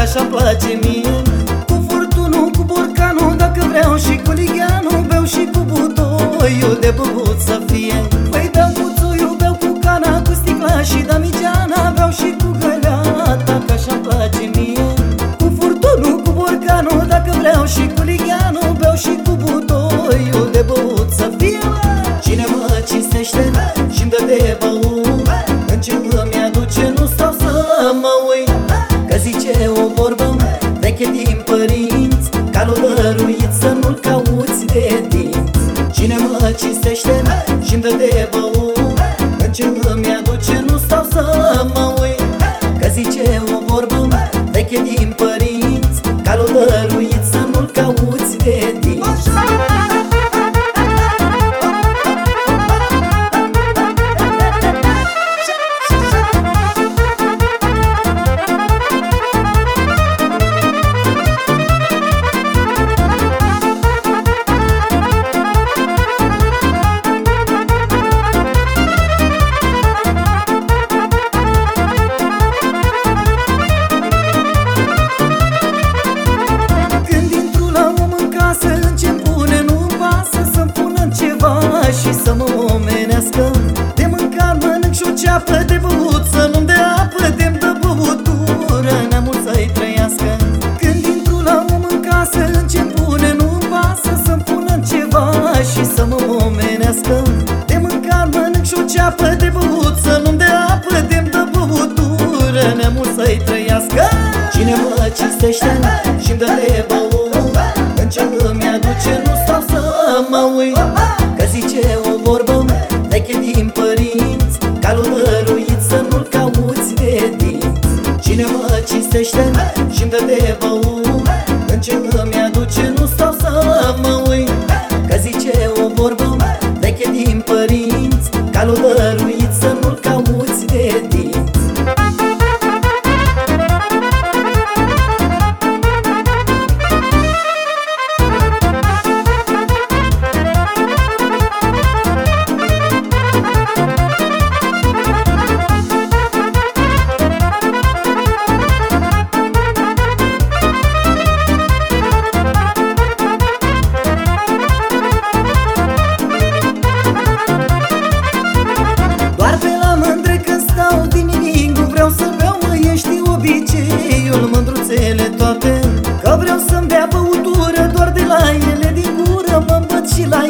găleata Că așa place mie. Cu furtunul, cu borcanul Dacă vreau și cu ligheanul Beau și cu butoiul de băut veche din părinți Calul dăruit să nu-l cauți de dinți. Cine mă cinstește și-mi dă de băut. În ce îmi aduce nu stau să mă uit. Că zice o vorbă veche din părinți Calul dăruit să nu-l cauți de dinți omenească De mâncat mănânc și o ceapă De băut să nu-mi dea apă De-mi dă băutură Neamul să-i trăiască. Cine mă cinstește și-mi dă de băut În ce îmi aduce nu stau să mă uit. Că zice o vorbă veche din părinți Calul dăruit să nu-l cauți de dinți. Cine mă cinstește și-mi dă de băut Mândruțele toate Că vreau să-mi bea băutură Doar de la ele din gură Mă îmbăt și la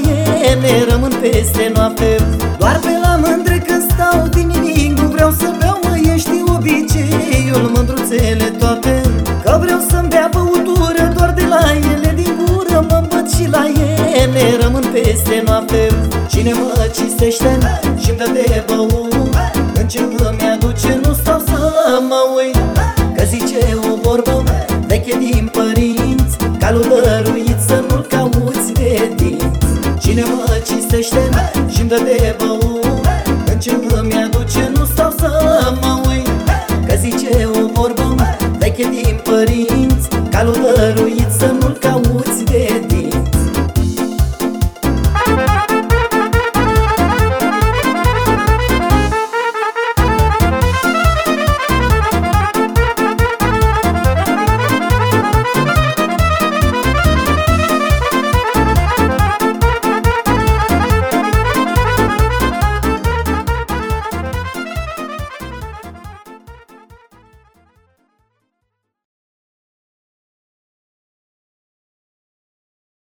ele Rămân peste noapte. Doar pe la mândre când stau din nimic Nu vreau să beau, mă, ești obiceiul Mândruțele toate. Că vreau să-mi bea băutură Doar de la ele din gură Mă îmbăt și la ele Rămân peste noapte. Cine mă cinstește și-mi dă de băut În ce îmi aduce nu stau să mă uit Calul dăruit să nu-l cauți de din Cine mă cinstește și-mi dă de băut. În ce îmi aduce nu stau să mă uit. Că zice o vorbă veche din părinți Calul dăruit să nu-l cauți de din